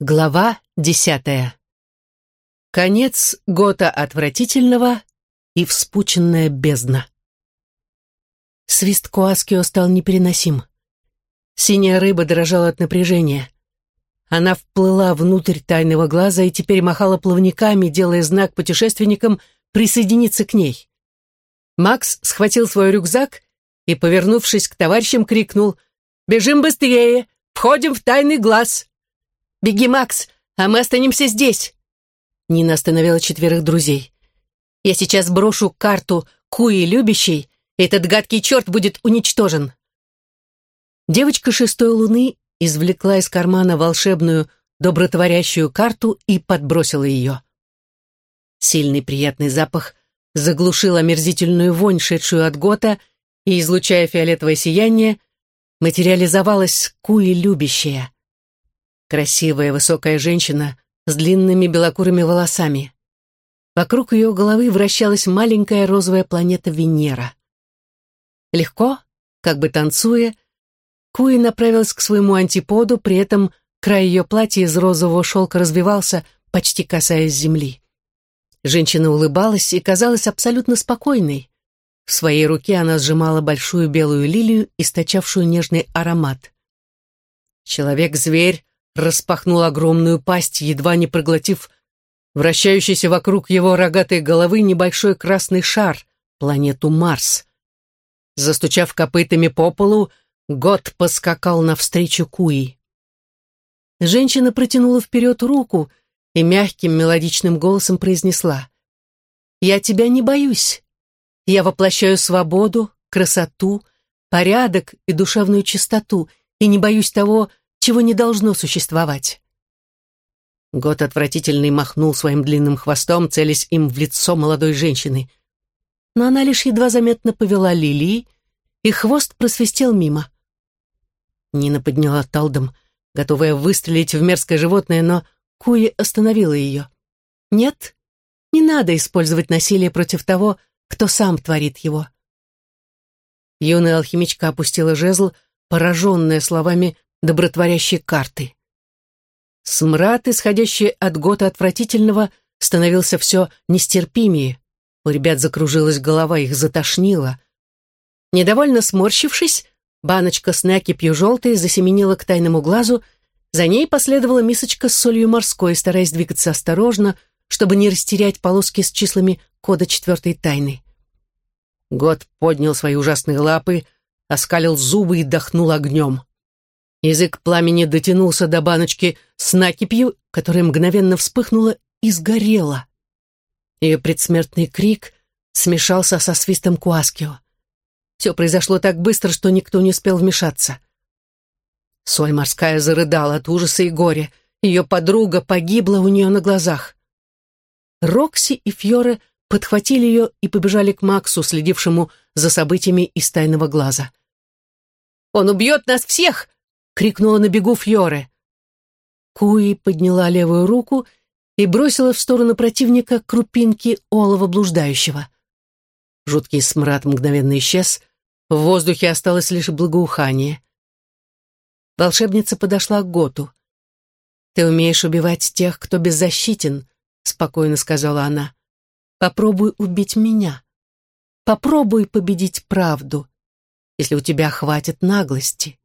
Глава десятая. Конец года отвратительного и вспученная бездна. Свист Куаскио стал непереносим. Синяя рыба дрожала от напряжения. Она вплыла внутрь тайного глаза и теперь махала плавниками, делая знак путешественникам присоединиться к ней. Макс схватил свой рюкзак и, повернувшись к товарищам, крикнул «Бежим быстрее! Входим в тайный глаз!» «Беги, Макс, а мы останемся здесь!» Нина остановила четверых друзей. «Я сейчас брошу карту Куи любящей, и этот гадкий черт будет уничтожен!» Девочка шестой луны извлекла из кармана волшебную добротворящую карту и подбросила ее. Сильный приятный запах заглушил омерзительную вонь, шедшую от гота, и, излучая фиолетовое сияние, материализовалась Куи любящая. Красивая высокая женщина с длинными белокурыми волосами. Вокруг ее головы вращалась маленькая розовая планета Венера. Легко, как бы танцуя, Куи направилась к своему антиподу, при этом край ее платья из розового шелка развивался, почти касаясь земли. Женщина улыбалась и казалась абсолютно спокойной. В своей руке она сжимала большую белую лилию, источавшую нежный аромат. Человек-зверь распахнул огромную пасть, едва не проглотив вращающийся вокруг его рогатой головы небольшой красный шар, планету Марс. Застучав копытами по полу, Год поскакал навстречу Куи. Женщина протянула вперед руку и мягким мелодичным голосом произнесла «Я тебя не боюсь. Я воплощаю свободу, красоту, порядок и душевную чистоту, и не боюсь того, чего не должно существовать. Год отвратительный махнул своим длинным хвостом, целясь им в лицо молодой женщины. Но она лишь едва заметно повела лилии, и хвост просвистел мимо. Нина подняла талдом, готовая выстрелить в мерзкое животное, но Куи остановила ее. «Нет, не надо использовать насилие против того, кто сам творит его». Юная алхимичка опустила жезл, пораженная словами добротворящей карты. Смрад, исходящий от года отвратительного, становился все нестерпимее. У ребят закружилась голова, их затошнило. Недовольно сморщившись, баночка с накипью желтой засеменила к тайному глазу, за ней последовала мисочка с солью морской, стараясь двигаться осторожно, чтобы не растерять полоски с числами кода четвертой тайны. Год поднял свои ужасные лапы, оскалил зубы и дохнул огнем. Язык пламени дотянулся до баночки с накипью, которая мгновенно вспыхнула и сгорела. Ее предсмертный крик смешался со свистом Куаскио. Все произошло так быстро, что никто не успел вмешаться. Соль морская зарыдала от ужаса и горя. Ее подруга погибла у нее на глазах. Рокси и Фьоре подхватили ее и побежали к Максу, следившему за событиями из тайного глаза. «Он убьет нас всех!» Крикнула на бегу Фьоре. Куи подняла левую руку и бросила в сторону противника крупинки олова блуждающего. Жуткий смрад мгновенно исчез, в воздухе осталось лишь благоухание. Волшебница подошла к Готу. «Ты умеешь убивать тех, кто беззащитен», — спокойно сказала она. «Попробуй убить меня. Попробуй победить правду, если у тебя хватит наглости».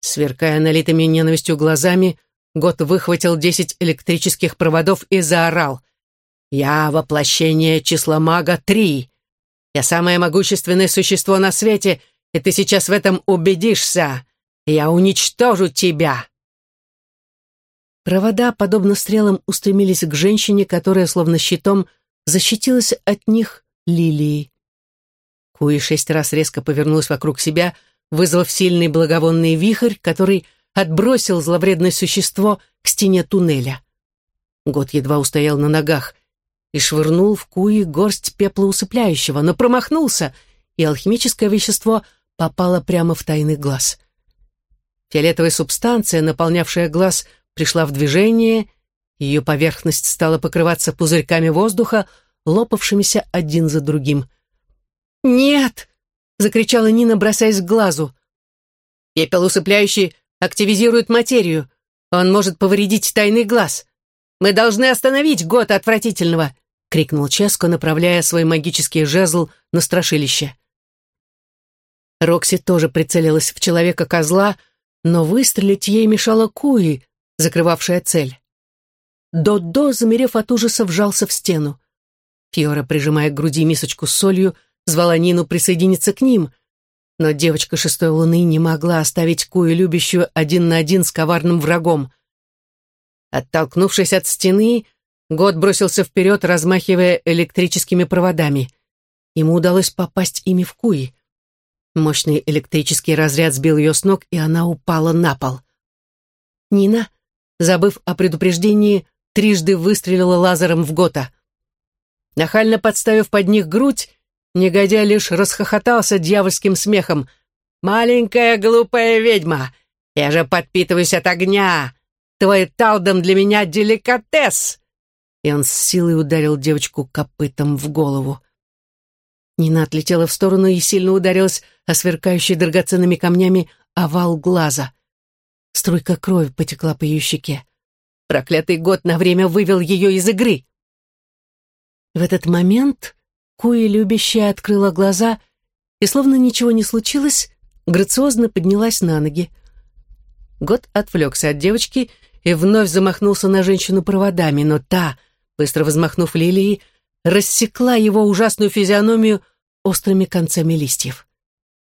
Сверкая налитыми ненавистью глазами, Гот выхватил десять электрических проводов и заорал. «Я воплощение числа мага три. Я самое могущественное существо на свете, и ты сейчас в этом убедишься. Я уничтожу тебя!» Провода, подобно стрелам, устремились к женщине, которая, словно щитом, защитилась от них лилией. Куи шесть раз резко повернулась вокруг себя — вызвав сильный благовонный вихрь, который отбросил зловредное существо к стене туннеля. Год едва устоял на ногах и швырнул в куи горсть пепла усыпляющего, но промахнулся, и алхимическое вещество попало прямо в тайный глаз. Фиолетовая субстанция, наполнявшая глаз, пришла в движение, ее поверхность стала покрываться пузырьками воздуха, лопавшимися один за другим. «Нет!» Закричала Нина, бросаясь к глазу. «Пепел усыпляющий активизирует материю. Он может повредить тайный глаз. Мы должны остановить год отвратительного!» — крикнул Ческо, направляя свой магический жезл на страшилище. Рокси тоже прицелилась в человека-козла, но выстрелить ей мешала Куи, закрывавшая цель. Додо, замерев от ужаса, вжался в стену. Фиора, прижимая к груди мисочку с солью, звала Нину присоединиться к ним, но девочка шестой луны не могла оставить Кую любящую один на один с коварным врагом. Оттолкнувшись от стены, Год бросился вперед, размахивая электрическими проводами. Ему удалось попасть ими в Куи. Мощный электрический разряд сбил ее с ног, и она упала на пол. Нина, забыв о предупреждении, трижды выстрелила лазером в Гота. Нахально подставив под них грудь, негодяй лишь расхохотался дьявольским смехом. «Маленькая глупая ведьма! Я же подпитываюсь от огня! Твой талдом для меня деликатес!» И он с силой ударил девочку копытом в голову. Нина отлетела в сторону и сильно ударилась о сверкающий драгоценными камнями овал глаза. Струйка крови потекла по ее щеке. Проклятый год на время вывел ее из игры. В этот момент Куи любящая открыла глаза и, словно ничего не случилось, грациозно поднялась на ноги. Год отвлекся от девочки и вновь замахнулся на женщину проводами, но та, быстро взмахнув лилией, рассекла его ужасную физиономию острыми концами листьев.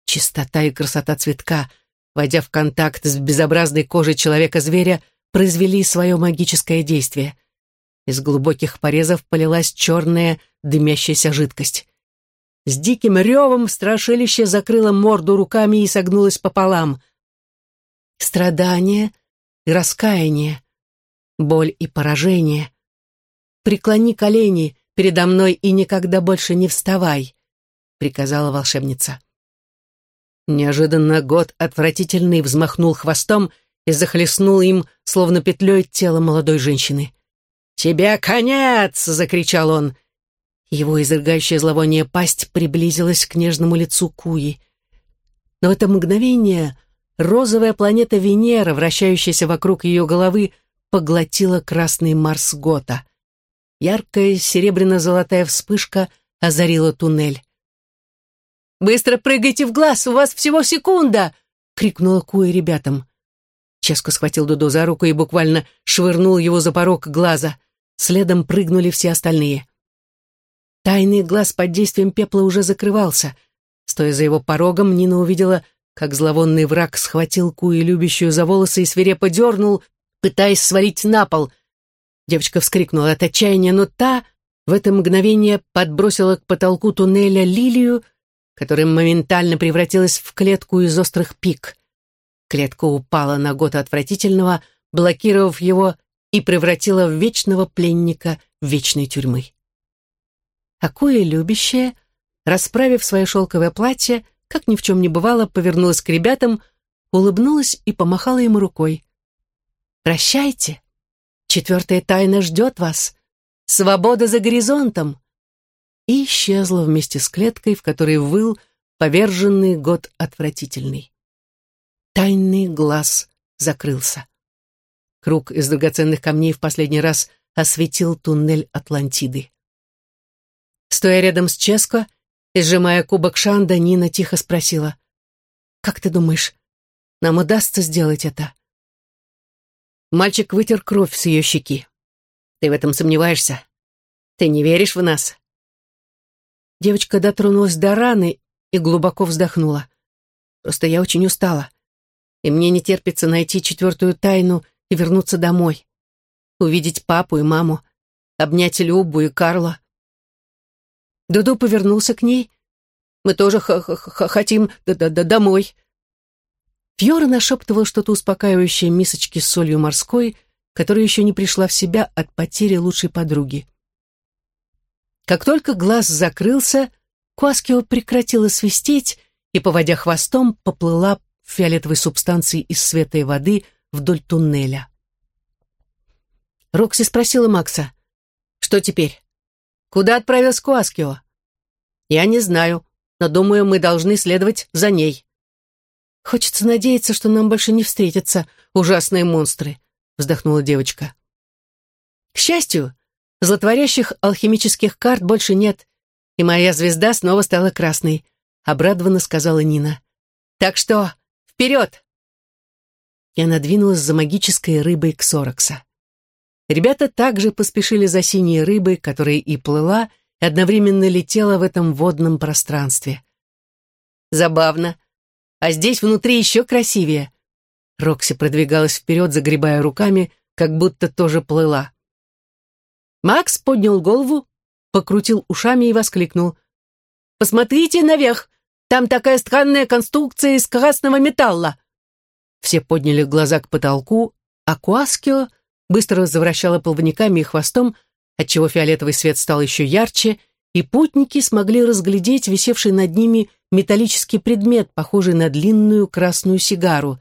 Чистота и красота цветка, войдя в контакт с безобразной кожей человека-зверя, произвели свое магическое действие. Из глубоких порезов полилась черная дымящаяся жидкость. С диким ревом страшилище закрыло морду руками и согнулось пополам. Страдание и раскаяние, боль и поражение. Преклони колени передо мной и никогда больше не вставай, приказала волшебница. Неожиданно год отвратительный взмахнул хвостом и захлестнул им, словно петлей, тело молодой женщины. «Тебе конец!» — закричал он. Его изрыгающая зловоние пасть приблизилась к нежному лицу Куи. Но в это мгновение розовая планета Венера, вращающаяся вокруг ее головы, поглотила красный Марс Гота. Яркая серебряно-золотая вспышка озарила туннель. «Быстро прыгайте в глаз, у вас всего секунда!» — крикнула Куи ребятам. Ческо схватил Дудо за руку и буквально швырнул его за порог глаза. Следом прыгнули все остальные. Тайный глаз под действием пепла уже закрывался. Стоя за его порогом, Нина увидела, как зловонный враг схватил Куи любящую за волосы и свирепо дернул, пытаясь свалить на пол. Девочка вскрикнула от отчаяния, но та в это мгновение подбросила к потолку туннеля лилию, которая моментально превратилась в клетку из острых пик. Клетка упала на год отвратительного, блокировав его и превратила в вечного пленника вечной тюрьмы. Акуя любящая, расправив свое шелковое платье, как ни в чем не бывало, повернулась к ребятам, улыбнулась и помахала ему рукой. «Прощайте! Четвертая тайна ждет вас! Свобода за горизонтом!» И исчезла вместе с клеткой, в которой выл поверженный год отвратительный. Тайный глаз закрылся. Круг из драгоценных камней в последний раз осветил туннель Атлантиды. Стоя рядом с Ческо и сжимая кубок Шанда, Нина тихо спросила, «Как ты думаешь, нам удастся сделать это?» Мальчик вытер кровь с ее щеки. «Ты в этом сомневаешься? Ты не веришь в нас?» Девочка дотронулась до раны и глубоко вздохнула. «Просто я очень устала и мне не терпится найти четвертую тайну и вернуться домой. Увидеть папу и маму, обнять Любу и Карла. Дуду повернулся к ней. «Мы тоже х -х -х хотим д -д -д домой». Фьора нашептывал что-то успокаивающее мисочке с солью морской, которая еще не пришла в себя от потери лучшей подруги. Как только глаз закрылся, Куаскио прекратила свистеть и, поводя хвостом, поплыла фиолетовой субстанции из света и воды вдоль туннеля. Рокси спросила Макса, «Что теперь? Куда отправился Куаскио?» «Я не знаю, но думаю, мы должны следовать за ней». «Хочется надеяться, что нам больше не встретятся ужасные монстры. вздохнула девочка. К счастью, злотворящих алхимических карт больше нет, и моя звезда снова стала красной, обрадованно сказала Нина. Так что вперед! Я надвинулась за магической рыбой к Сорокса. Ребята также поспешили за синей рыбой, которая и плыла, и одновременно летела в этом водном пространстве. Забавно. А здесь внутри еще красивее. Рокси продвигалась вперед, загребая руками, как будто тоже плыла. Макс поднял голову, покрутил ушами и воскликнул. «Посмотрите наверх! Там такая странная конструкция из красного металла!» Все подняли глаза к потолку, а Куаскио быстро завращала плавниками и хвостом, отчего фиолетовый свет стал еще ярче, и путники смогли разглядеть висевший над ними металлический предмет, похожий на длинную красную сигару.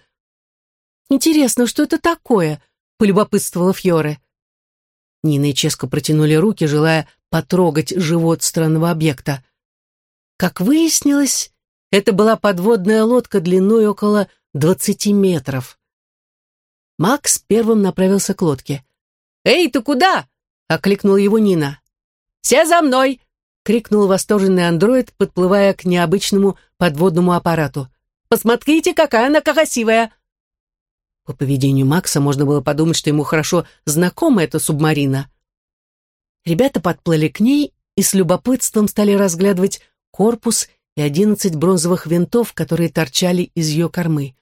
«Интересно, что это такое?» — полюбопытствовала Фьоре. Нина и Ческо протянули руки, желая потрогать живот странного объекта. Как выяснилось, это была подводная лодка длиной около двадцати метров. Макс первым направился к лодке. «Эй, ты куда?» — окликнул его Нина. «Все за мной!» — крикнул восторженный андроид, подплывая к необычному подводному аппарату. «Посмотрите, какая она красивая!» По поведению Макса можно было подумать, что ему хорошо знакома эта субмарина. Ребята подплыли к ней и с любопытством стали разглядывать корпус и одиннадцать бронзовых винтов, которые торчали из ее кормы.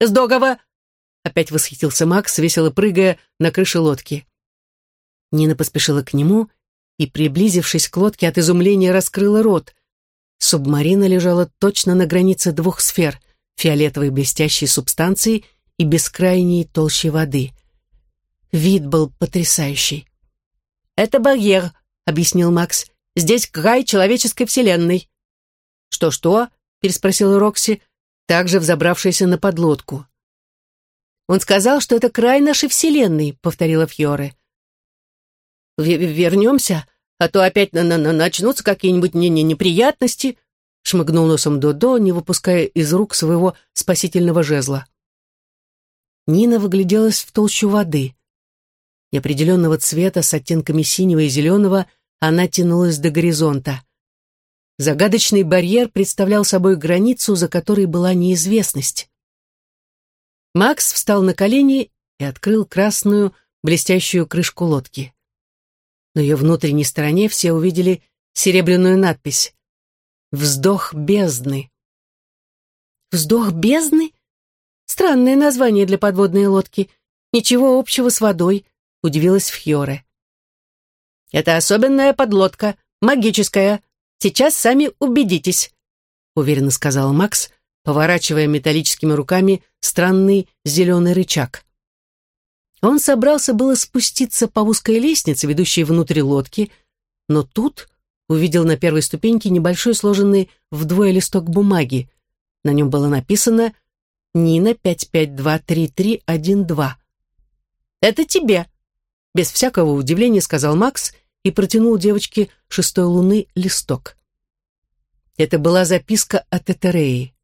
«Сдогова!» — опять восхитился Макс, весело прыгая на крыше лодки. Нина поспешила к нему и, приблизившись к лодке, от изумления раскрыла рот. Субмарина лежала точно на границе двух сфер — фиолетовой блестящей субстанции и бескрайней толщи воды. Вид был потрясающий. «Это барьер», — объяснил Макс. «Здесь край человеческой вселенной». «Что-что?» — переспросила Рокси, также взобравшаяся на подлодку. «Он сказал, что это край нашей вселенной», — повторила Фьоре. «Вернемся, а то опять на -на начнутся какие-нибудь не -не неприятности», — шмыгнул носом Додо, не выпуская из рук своего спасительного жезла. Нина выгляделась в толщу воды. Неопределенного цвета с оттенками синего и зеленого она тянулась до горизонта. Загадочный барьер представлял собой границу, за которой была неизвестность. Макс встал на колени и открыл красную блестящую крышку лодки. На ее внутренней стороне все увидели серебряную надпись «Вздох бездны». «Вздох бездны? Странное название для подводной лодки. Ничего общего с водой», — удивилась Фьоре. «Это особенная подлодка, магическая», Сейчас сами убедитесь», — уверенно сказал Макс, поворачивая металлическими руками странный зеленый рычаг. Он собрался было спуститься по узкой лестнице, ведущей внутрь лодки, но тут увидел на первой ступеньке небольшой сложенный вдвое листок бумаги. На нем было написано «Нина 5523312». «Это тебе!» Без всякого удивления сказал Макс и протянул девочке шестой луны листок. Это была записка от Этереи.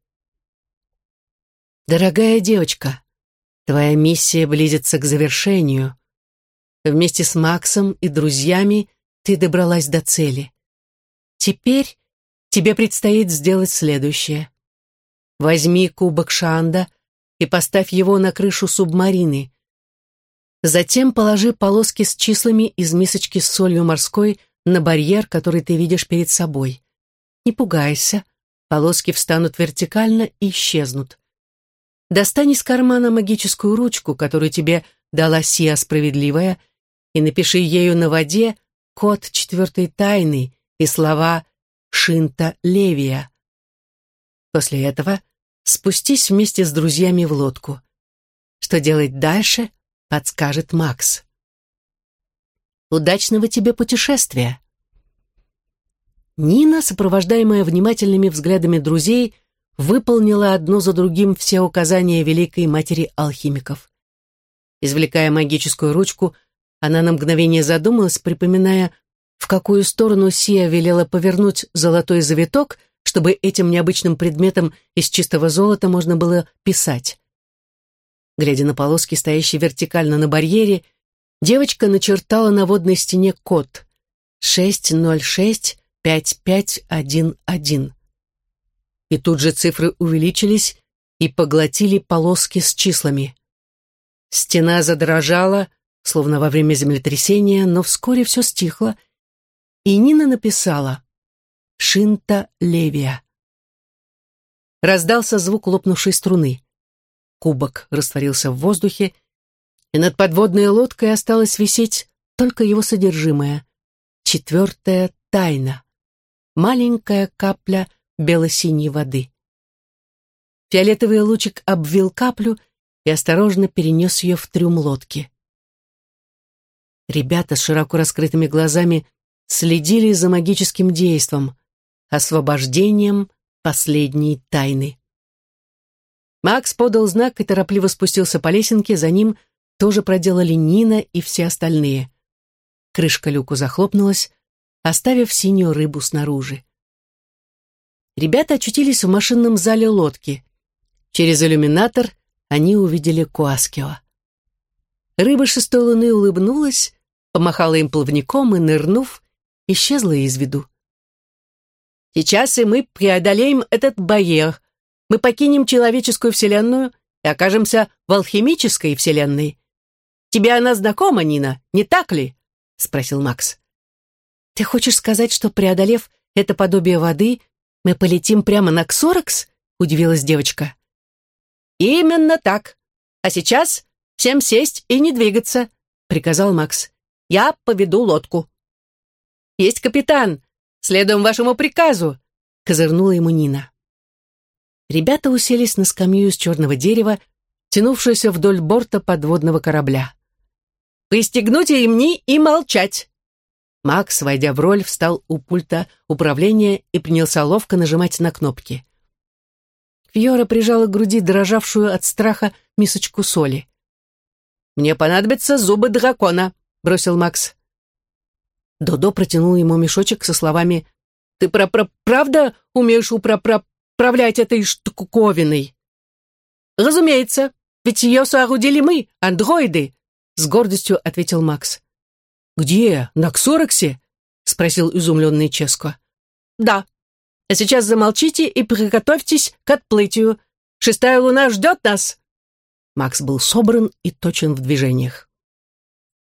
«Дорогая девочка, твоя миссия близится к завершению. Вместе с Максом и друзьями ты добралась до цели. Теперь тебе предстоит сделать следующее. Возьми кубок Шанда и поставь его на крышу субмарины. Затем положи полоски с числами из мисочки с солью морской на барьер, который ты видишь перед собой. Не пугайся, полоски встанут вертикально и исчезнут. Достань из кармана магическую ручку, которую тебе дала Сия Справедливая, и напиши ею на воде код четвертой тайны и слова «Шинта Левия». После этого спустись вместе с друзьями в лодку. Что делать дальше — подскажет Макс. Удачного тебе путешествия. Нина, сопровождаемая внимательными взглядами друзей, выполнила одно за другим все указания великой матери алхимиков. Извлекая магическую ручку, она на мгновение задумалась, припоминая, в какую сторону Сия велела повернуть золотой завиток, чтобы этим необычным предметом из чистого золота можно было писать. Глядя на полоски, стоящие вертикально на барьере, девочка начертала на водной стене код 6065511. И тут же цифры увеличились и поглотили полоски с числами. Стена задрожала, словно во время землетрясения, но вскоре все стихло, и Нина написала «Шинта Левия». Раздался звук лопнувшей струны. Кубок растворился в воздухе, и над подводной лодкой осталось висеть только его содержимое. Четвертая тайна. Маленькая капля бело-синей воды. Фиолетовый лучик обвил каплю и осторожно перенес ее в трюм лодки. Ребята с широко раскрытыми глазами следили за магическим действом, освобождением последней тайны. Макс подал знак и торопливо спустился по лесенке, за ним тоже проделали Нина и все остальные. Крышка люку захлопнулась, оставив синюю рыбу снаружи. Ребята очутились в машинном зале лодки. Через иллюминатор они увидели Куаскио. Рыба шестой луны улыбнулась, помахала им плавником и, нырнув, исчезла из виду. «Сейчас и мы преодолеем этот барьер. Мы покинем человеческую вселенную и окажемся в алхимической вселенной. Тебе она знакома, Нина, не так ли?» — спросил Макс. «Ты хочешь сказать, что, преодолев это подобие воды, мы полетим прямо на Ксоракс?» — удивилась девочка. «Именно так. А сейчас всем сесть и не двигаться», — приказал Макс. «Я поведу лодку». «Есть капитан! Следуем вашему приказу!» — козырнула ему Нина. Ребята уселись на скамью из черного дерева, тянувшуюся вдоль борта подводного корабля. «Пристегнуть ремни и молчать!» Макс, войдя в роль, встал у пульта управления и принялся ловко нажимать на кнопки. Фьора прижала к груди дрожавшую от страха мисочку соли. «Мне понадобятся зубы дракона», — бросил Макс. Додо протянул ему мешочек со словами «Ты про про правда умеешь управлять этой штуковиной?» «Разумеется, ведь ее соорудили мы, андроиды», — с гордостью ответил Макс. «Где? На Ксороксе?» — спросил изумленный Ческо. «Да. А сейчас замолчите и приготовьтесь к отплытию. Шестая луна ждет нас!» Макс был собран и точен в движениях.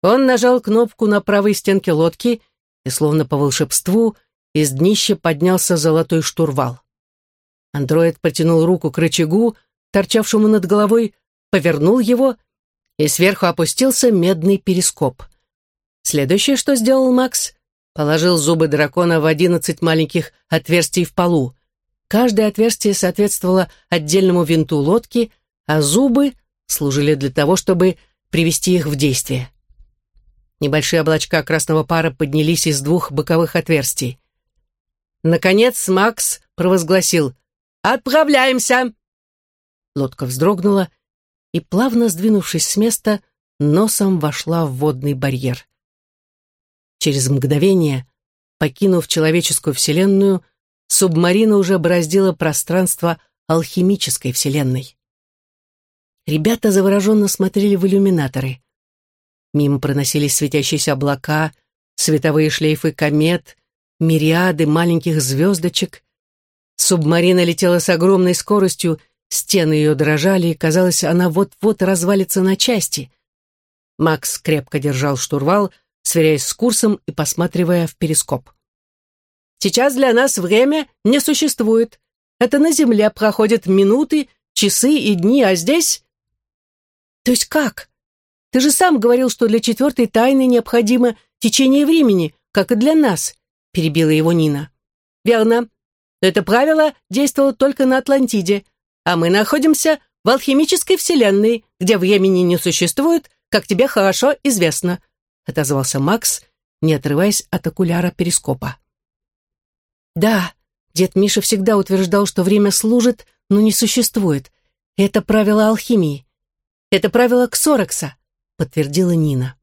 Он нажал кнопку на правой стенке лодки, и, словно по волшебству, из днища поднялся золотой штурвал. Андроид протянул руку к рычагу, торчавшему над головой, повернул его, и сверху опустился медный перископ. Следующее, что сделал Макс, положил зубы дракона в одиннадцать маленьких отверстий в полу. Каждое отверстие соответствовало отдельному винту лодки, а зубы служили для того, чтобы привести их в действие. Небольшие облачка красного пара поднялись из двух боковых отверстий. Наконец Макс провозгласил «Отправляемся!» Лодка вздрогнула и, плавно сдвинувшись с места, носом вошла в водный барьер. Через мгновение, покинув человеческую вселенную, субмарина уже бороздила пространство алхимической вселенной. Ребята завороженно смотрели в иллюминаторы. Мимо проносились светящиеся облака, световые шлейфы комет, мириады маленьких звездочек. Субмарина летела с огромной скоростью, стены ее дрожали, и, казалось, она вот-вот развалится на части. Макс крепко держал штурвал, сверяясь с курсом и посматривая в перископ. «Сейчас для нас время не существует. Это на Земле проходят минуты, часы и дни, а здесь...» «То есть как? Ты же сам говорил, что для четвертой тайны необходимо течение времени, как и для нас», — перебила его Нина. «Верно. Это правило действовало только на Атлантиде, а мы находимся в алхимической вселенной, где времени не существует, как тебе хорошо известно», — отозвался Макс, не отрываясь от окуляра перископа. «Да, дед Миша всегда утверждал, что время служит, но не существует. Это правило алхимии. Это правило Ксорекса», — подтвердила Нина.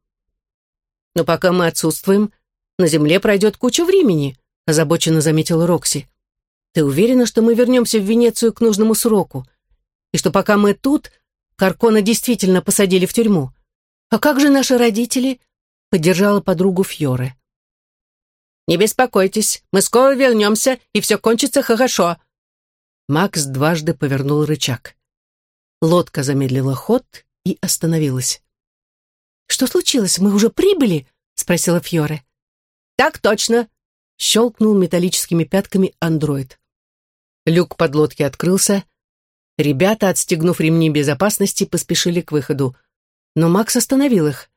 «Но пока мы отсутствуем, на Земле пройдет куча времени», — озабоченно заметила Рокси. «Ты уверена, что мы вернемся в Венецию к нужному сроку? И что пока мы тут, Каркона действительно посадили в тюрьму. А как же наши родители?» — поддержала подругу Фьоре. «Не беспокойтесь, мы скоро вернемся, и все кончится хорошо». Макс дважды повернул рычаг. Лодка замедлила ход и остановилась. «Что случилось? Мы уже прибыли?» — спросила Фьоре. «Так точно!» — щелкнул металлическими пятками андроид. Люк под лодки открылся. Ребята, отстегнув ремни безопасности, поспешили к выходу. Но Макс остановил их.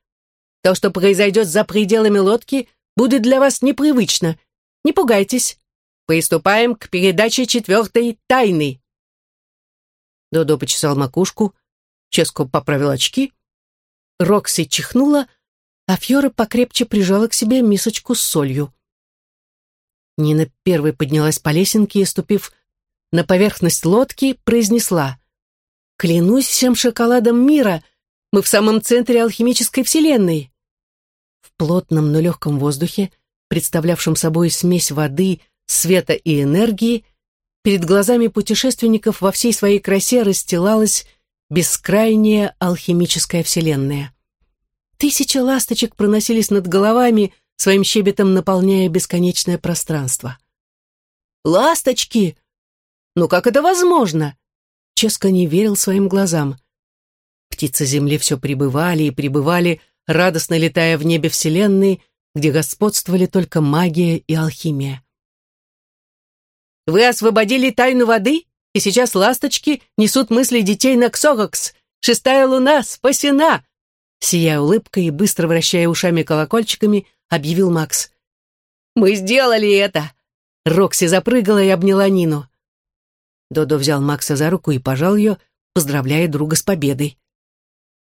«То, что произойдет за пределами лодки, будет для вас непривычно. Не пугайтесь. Приступаем к передаче четвертой тайны». Додо почесал макушку, Ческо поправил очки, Рокси чихнула, а Фьора покрепче прижала к себе мисочку с солью. Нина первой поднялась по лесенке и, ступив на поверхность лодки, произнесла «Клянусь всем шоколадом мира, мы в самом центре алхимической вселенной». В плотном, но легком воздухе, представлявшем собой смесь воды, света и энергии, перед глазами путешественников во всей своей красе расстилалась бескрайняя алхимическая вселенная. Тысячи ласточек проносились над головами, своим щебетом наполняя бесконечное пространство. «Ласточки! Ну как это возможно?» Ческо не верил своим глазам. Птицы Земли все прибывали и прибывали, радостно летая в небе Вселенной, где господствовали только магия и алхимия. «Вы освободили тайну воды, и сейчас ласточки несут мысли детей на Ксогокс. Шестая луна спасена!» Сияя улыбкой и быстро вращая ушами-колокольчиками, объявил Макс. «Мы сделали это!» Рокси запрыгала и обняла Нину. Додо взял Макса за руку и пожал ее, поздравляя друга с победой.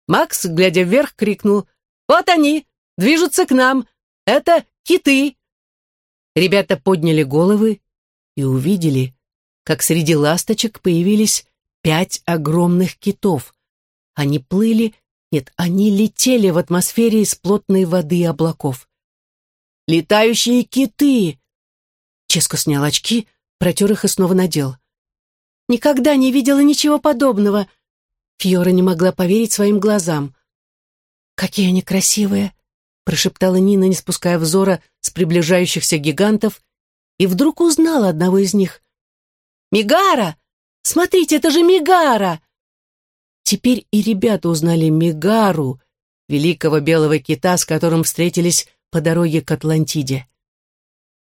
Макс, глядя вверх, крикнул «Вот они! Движутся к нам! Это киты!» Ребята подняли головы и увидели, как среди ласточек появились пять огромных китов. Они плыли, нет, они летели в атмосфере из плотной воды и облаков. «Летающие киты!» Ческо снял очки, протер их и снова надел. «Никогда не видела ничего подобного!» Фьора не могла поверить своим глазам. «Какие они красивые!» прошептала Нина, не спуская взора с приближающихся гигантов, и вдруг узнала одного из них. Мигара! Смотрите, это же Мигара!» Теперь и ребята узнали Мигару, великого белого кита, с которым встретились по дороге к Атлантиде.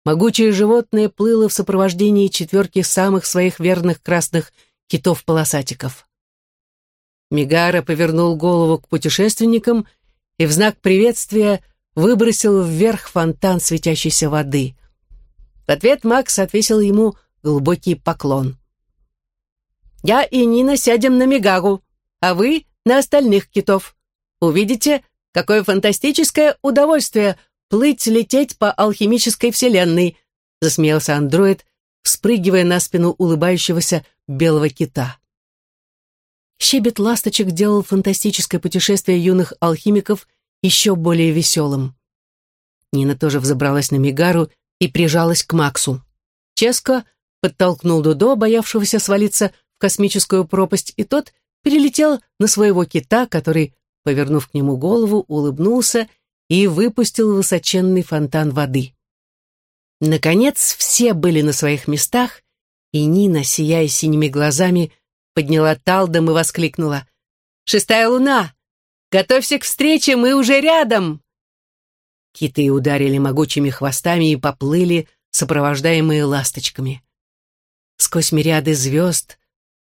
Могучее животное плыло в сопровождении четверки самых своих верных красных китов-полосатиков. Мигара повернул голову к путешественникам и в знак приветствия выбросил вверх фонтан светящейся воды. В ответ Макс отвесил ему глубокий поклон. «Я и Нина сядем на Мегагу, а вы на остальных китов. Увидите, какое фантастическое удовольствие плыть-лететь по алхимической вселенной», засмеялся андроид, спрыгивая на спину улыбающегося белого кита. Щебет ласточек делал фантастическое путешествие юных алхимиков еще более веселым. Нина тоже взобралась на Мигару и прижалась к Максу. Ческо подтолкнул Дудо, боявшегося свалиться в космическую пропасть, и тот перелетел на своего кита, который, повернув к нему голову, улыбнулся и выпустил высоченный фонтан воды. Наконец все были на своих местах, и Нина, сияя синими глазами, подняла талдом и воскликнула. «Шестая луна! Готовься к встрече, мы уже рядом!» Киты ударили могучими хвостами и поплыли, сопровождаемые ласточками сквозь мириады звезд,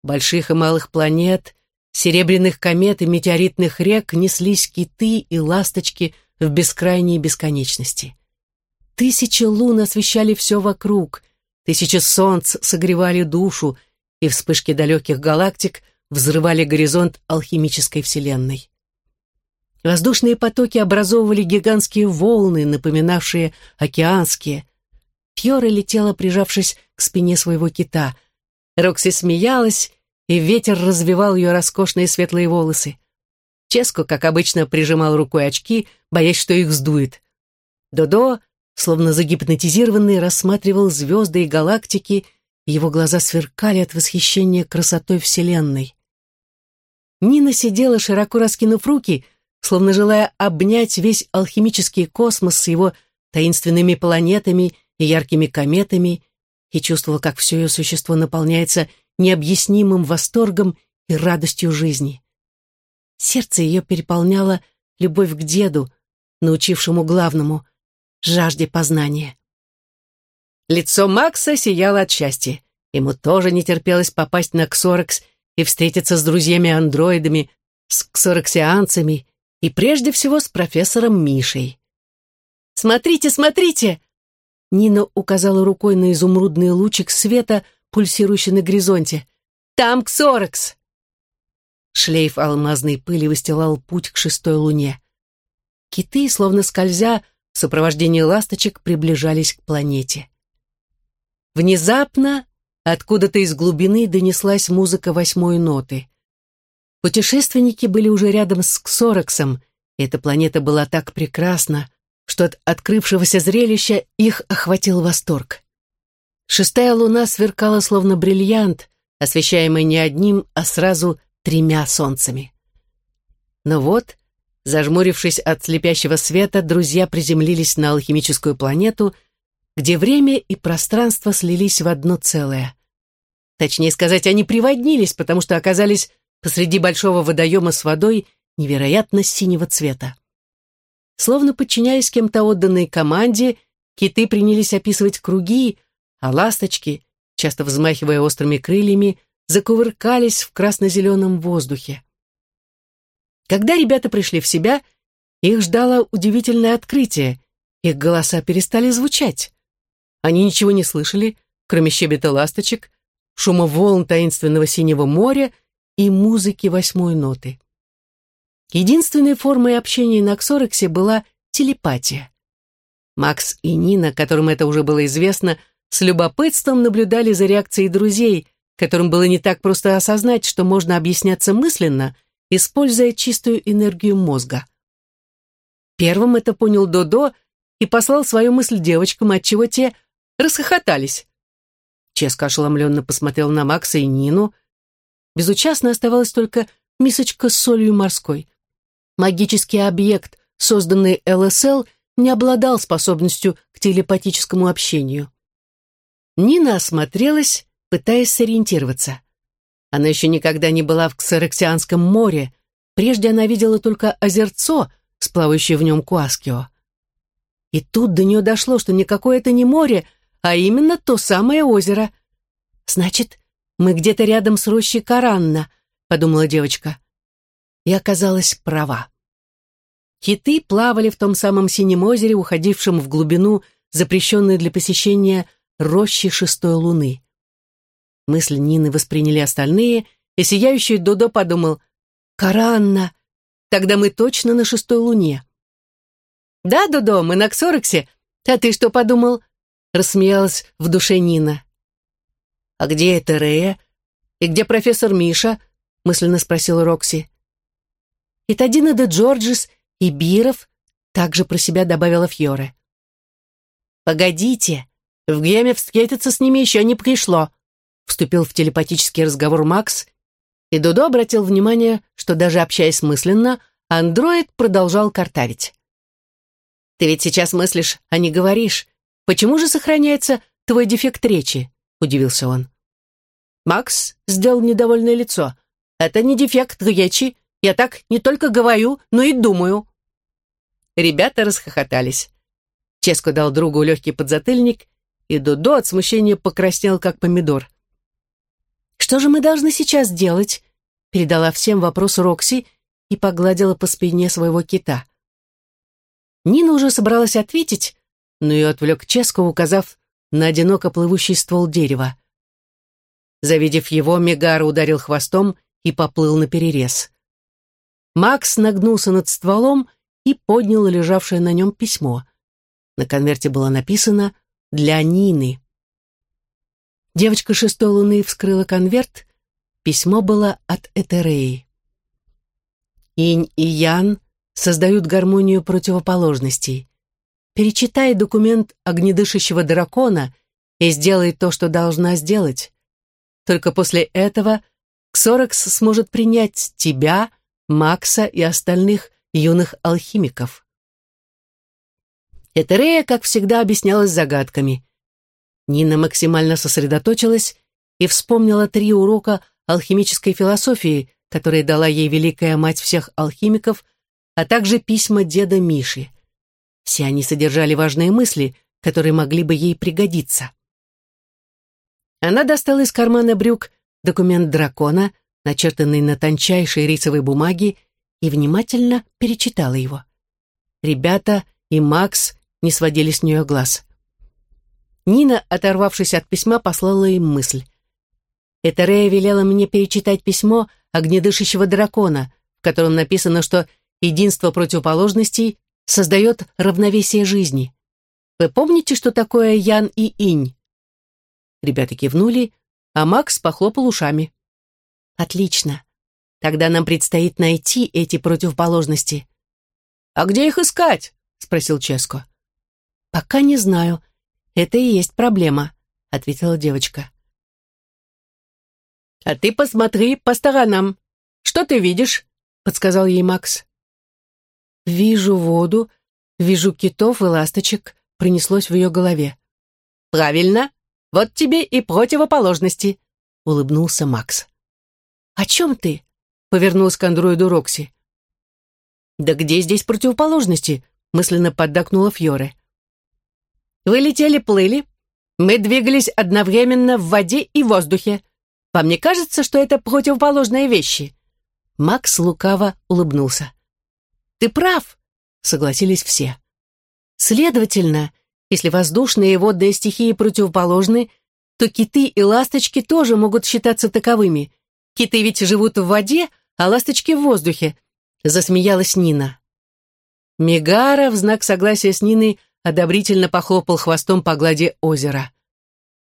больших и малых планет, серебряных комет и метеоритных рек неслись киты и ласточки в бескрайней бесконечности. Тысячи лун освещали все вокруг, тысячи солнц согревали душу, и вспышки далеких галактик взрывали горизонт алхимической вселенной. Воздушные потоки образовывали гигантские волны, напоминавшие океанские, Фьора летела, прижавшись к спине своего кита. Рокси смеялась, и ветер развивал ее роскошные светлые волосы. Ческо, как обычно, прижимал рукой очки, боясь, что их сдует. Додо, словно загипнотизированный, рассматривал звезды и галактики, и его глаза сверкали от восхищения красотой Вселенной. Нина сидела, широко раскинув руки, словно желая обнять весь алхимический космос с его таинственными планетами и яркими кометами, и чувствовала, как все ее существо наполняется необъяснимым восторгом и радостью жизни. Сердце ее переполняло любовь к деду, научившему главному — жажде познания. Лицо Макса сияло от счастья. Ему тоже не терпелось попасть на Ксорекс и встретиться с друзьями-андроидами, с ксорексианцами и прежде всего с профессором Мишей. «Смотрите, смотрите!» Нина указала рукой на изумрудный лучик света, пульсирующий на горизонте. «Там Ксорекс!» Шлейф алмазной пыли выстилал путь к шестой луне. Киты, словно скользя, в сопровождении ласточек приближались к планете. Внезапно откуда-то из глубины донеслась музыка восьмой ноты. Путешественники были уже рядом с Ксорексом, и эта планета была так прекрасна, что от открывшегося зрелища их охватил восторг. Шестая луна сверкала словно бриллиант, освещаемый не одним, а сразу тремя солнцами. Но вот, зажмурившись от слепящего света, друзья приземлились на алхимическую планету, где время и пространство слились в одно целое. Точнее сказать, они приводнились, потому что оказались посреди большого водоема с водой невероятно синего цвета. Словно подчиняясь кем-то отданной команде, киты принялись описывать круги, а ласточки, часто взмахивая острыми крыльями, закувыркались в красно-зеленом воздухе. Когда ребята пришли в себя, их ждало удивительное открытие. Их голоса перестали звучать. Они ничего не слышали, кроме щебета ласточек, шума волн таинственного синего моря и музыки восьмой ноты. Единственной формой общения на Ксорексе была телепатия. Макс и Нина, которым это уже было известно, с любопытством наблюдали за реакцией друзей, которым было не так просто осознать, что можно объясняться мысленно, используя чистую энергию мозга. Первым это понял Додо и послал свою мысль девочкам, отчего те расхохотались. Ческо ошеломленно посмотрел на Макса и Нину. Безучастно оставалась только мисочка с солью морской. Магический объект, созданный ЛСЛ, не обладал способностью к телепатическому общению. Нина осмотрелась, пытаясь сориентироваться. Она еще никогда не была в Ксарексианском море, прежде она видела только озерцо, сплавающее в нем Куаскио. И тут до нее дошло, что никакое это не море, а именно то самое озеро. «Значит, мы где-то рядом с рощей Каранна», — подумала девочка и оказалась права. Киты плавали в том самом синем озере, уходившем в глубину, запрещенной для посещения рощи шестой луны. Мысль Нины восприняли остальные, и сияющий Додо подумал, «Каранна, тогда мы точно на шестой луне». «Да, Додо, мы на Ксорексе, а ты что подумал?» рассмеялась в душе Нина. «А где это Рея? И где профессор Миша?» мысленно спросил Рокси. И Тадина де Джорджис, и Биров, также про себя добавила Фьоре. «Погодите, в Геме встретиться с ними еще не пришло», вступил в телепатический разговор Макс, и Дудо обратил внимание, что даже общаясь мысленно, андроид продолжал картавить. «Ты ведь сейчас мыслишь, а не говоришь. Почему же сохраняется твой дефект речи?» — удивился он. Макс сделал недовольное лицо. «Это не дефект речи, я так не только говорю, но и думаю». Ребята расхохотались. Ческо дал другу легкий подзатыльник, и Дудо от смущения покраснел, как помидор. «Что же мы должны сейчас делать?» передала всем вопрос Рокси и погладила по спине своего кита. Нина уже собралась ответить, но ее отвлек Ческо, указав на одиноко плывущий ствол дерева. Завидев его, Мегара ударил хвостом и поплыл на перерез. Макс нагнулся над стволом и поднял лежавшее на нем письмо. На конверте было написано «Для Нины». Девочка шестой луны вскрыла конверт. Письмо было от Этереи. Инь и Ян создают гармонию противоположностей. Перечитай документ огнедышащего дракона и сделай то, что должна сделать. Только после этого Ксоракс сможет принять тебя, Макса и остальных юных алхимиков. Этерея, как всегда, объяснялась загадками. Нина максимально сосредоточилась и вспомнила три урока алхимической философии, которые дала ей великая мать всех алхимиков, а также письма деда Миши. Все они содержали важные мысли, которые могли бы ей пригодиться. Она достала из кармана брюк документ дракона, начертанный на тончайшей рисовой бумаге, и внимательно перечитала его. Ребята и Макс не сводили с нее глаз. Нина, оторвавшись от письма, послала им мысль. Этерея велела мне перечитать письмо огнедышащего дракона, в котором написано, что единство противоположностей создает равновесие жизни. Вы помните, что такое Ян и Инь? Ребята кивнули, а Макс похлопал ушами. Отлично. Тогда нам предстоит найти эти противоположности. А где их искать? спросил Ческо. Пока не знаю. Это и есть проблема, ответила девочка. «А ты посмотри по сторонам. Что ты видишь?» — подсказал ей Макс. «Вижу воду, вижу китов и ласточек», — принеслось в ее голове. «Правильно. Вот тебе и противоположности», — улыбнулся Макс. «О чем ты?» — повернулась к андроиду Рокси. «Да где здесь противоположности?» — мысленно поддакнула Фьоре. «Вы летели-плыли. Мы двигались одновременно в воде и воздухе. Вам не кажется, что это противоположные вещи?» Макс лукаво улыбнулся. «Ты прав», — согласились все. «Следовательно, если воздушные и водные стихии противоположны, то киты и ласточки тоже могут считаться таковыми. Киты ведь живут в воде, а ласточки в воздухе», — засмеялась Нина. Мегара в знак согласия с Ниной одобрительно похлопал хвостом по глади озера.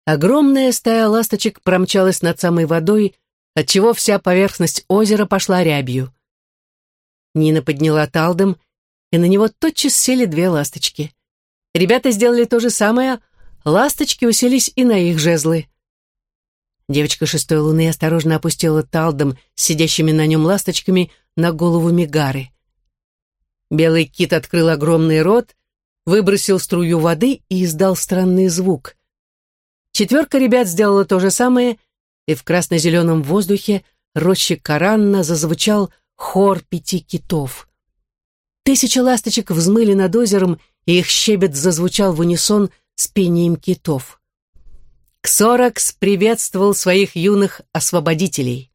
Огромная стая ласточек промчалась над самой водой, отчего вся поверхность озера пошла рябью. Нина подняла талдом, и на него тотчас сели две ласточки. Ребята сделали то же самое, ласточки уселись и на их жезлы. Девочка шестой луны осторожно опустила талдом с сидящими на нем ласточками на голову Мигары. Белый кит открыл огромный рот, выбросил струю воды и издал странный звук. Четверка ребят сделала то же самое, и в красно-зеленом воздухе роще Коранна зазвучал хор пяти китов. Тысячи ласточек взмыли над озером, и их щебет зазвучал в унисон с пением китов. Ксоракс приветствовал своих юных освободителей.